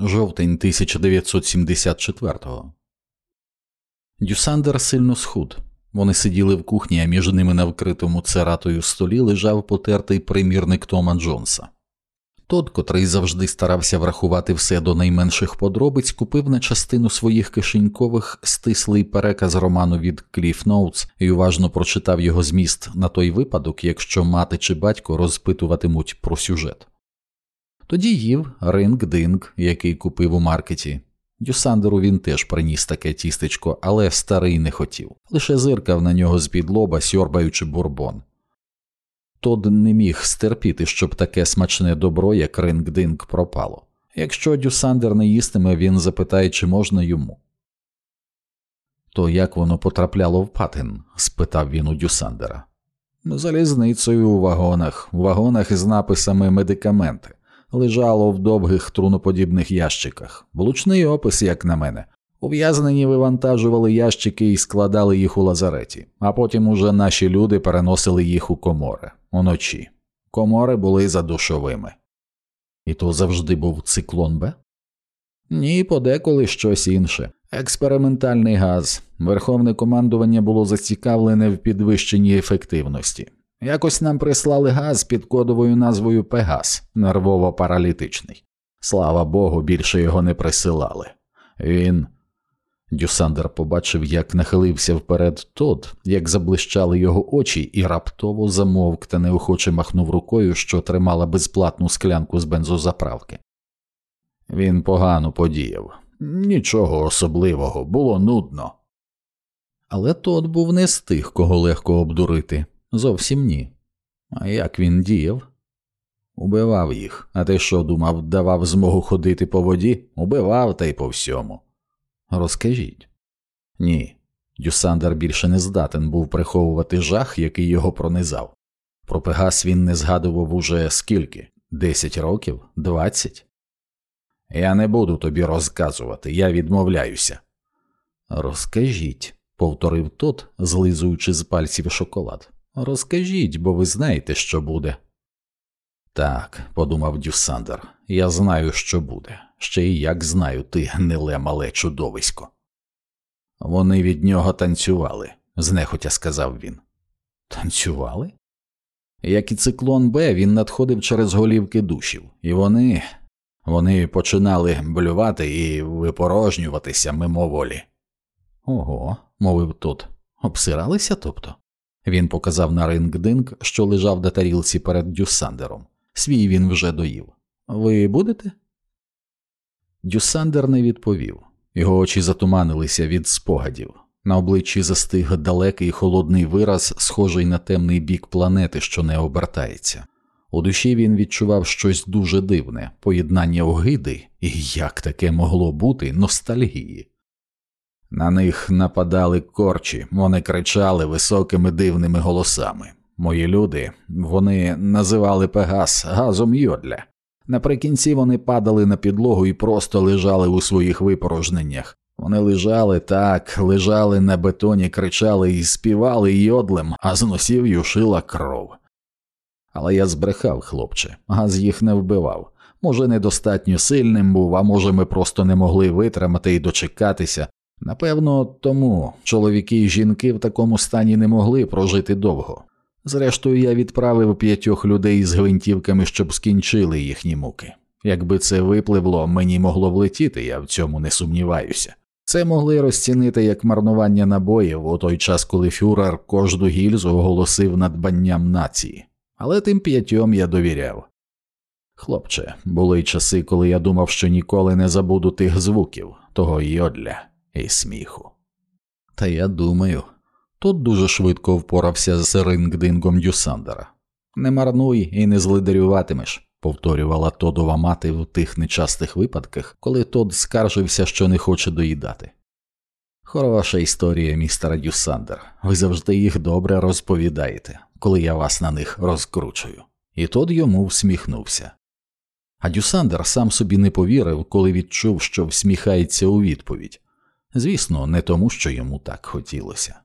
жовтень 1974-го. Дюсандер сильно схуд. Вони сиділи в кухні, а між ними на вкритому цератою столі лежав потертий примірник Тома Джонса. Тот, котрий завжди старався врахувати все до найменших подробиць, купив на частину своїх кишенькових стислий переказ роману від Cliff Notes і уважно прочитав його зміст на той випадок, якщо мати чи батько розпитуватимуть про сюжет. Тоді їв ринг-динг, який купив у маркеті. Дюсандеру він теж приніс таке тістечко, але старий не хотів, лише зиркав на нього з під лоба, сьорбаючи бурбон. Тод не міг стерпіти, щоб таке смачне добро, як ринг-динг, пропало. Якщо Дюсандер не їстиме, він запитає, чи можна йому. То як воно потрапляло в патин? спитав він у Дюсандера. Залізницею у вагонах, у вагонах із написами медикаменти лежало в довгих труноподібних ящиках. Влучний опис, як на мене. Ув'язнені вивантажували ящики і складали їх у лазареті, а потім уже наші люди переносили їх у комори уночі. Комори були задушовими. І то завжди був циклон Б? Ні, подеколи щось інше. Експериментальний газ. Верховне командування було зацікавлене в підвищенні ефективності. Якось нам прислали газ під кодовою назвою Пегас, нервово паралітичний. Слава Богу, більше його не присилали. Він. Дюсандер побачив, як нахилився вперед тот, як заблищали його очі, і раптово замовк та неохоче махнув рукою, що тримала безплатну склянку з бензозаправки. Він погано подіяв. Нічого особливого, було нудно. Але тот був не з тих, кого легко обдурити. Зовсім ні. А як він діяв? Убивав їх, а ти що думав, давав змогу ходити по воді? Убивав та й по всьому. Розкажіть. Ні. Дюсандер більше не здатен був приховувати жах, який його пронизав. Про Пегас він не згадував уже скільки? Десять років? Двадцять? Я не буду тобі розказувати, я відмовляюся. Розкажіть, повторив тот, злизуючи з пальців шоколад. Розкажіть, бо ви знаєте, що буде. Так, подумав Дюсандер, я знаю, що буде. Ще й як знаю, ти гниле мале чудовисько. Вони від нього танцювали, знехотя сказав він. Танцювали? Як і циклон Б, він надходив через голівки душів, і вони вони починали блювати і випорожнюватися мимоволі. Ого, мовив тот, обсиралися тобто? Він показав на рингдинг, що лежав на тарілці перед Дюсандером. Свій він вже доїв. Ви будете? Дюсандер не відповів. Його очі затуманилися від спогадів. На обличчі застиг далекий холодний вираз, схожий на темний бік планети, що не обертається. У душі він відчував щось дуже дивне, поєднання огиди і як таке могло бути ностальгії. На них нападали корчі, вони кричали високими дивними голосами. Мої люди вони називали Пегас газом йодля. Наприкінці вони падали на підлогу і просто лежали у своїх випорожненнях. Вони лежали так, лежали на бетоні, кричали і співали йодлем, а з носів юшила кров. Але я збрехав, хлопче, газ їх не вбивав. Може, недостатньо сильним був, а може, ми просто не могли витримати і дочекатися. Напевно, тому чоловіки і жінки в такому стані не могли прожити довго. Зрештою, я відправив п'ятьох людей з гвинтівками, щоб скінчили їхні муки. Якби це випливло, мені могло влетіти, я в цьому не сумніваюся. Це могли розцінити як марнування набоїв у той час, коли фюрер кожну гільзу оголосив надбанням нації, але тим п'ятьом я довіряв. Хлопче, були часи, коли я думав, що ніколи не забуду тих звуків, того йодля і сміху. Та я думаю, Тот дуже швидко впорався з рингдингом Дюсандера. Не марнуй і не злидарюватимеш, повторювала Тодова мати в тих нечастих випадках, коли Тод скаржився, що не хоче доїдати. Хороша історія, містера Дюсандер. Ви завжди їх добре розповідаєте, коли я вас на них розкручую. І Тод йому всміхнувся. А Дюсандер сам собі не повірив, коли відчув, що всміхається у відповідь. Звісно, не тому, що йому так хотілося.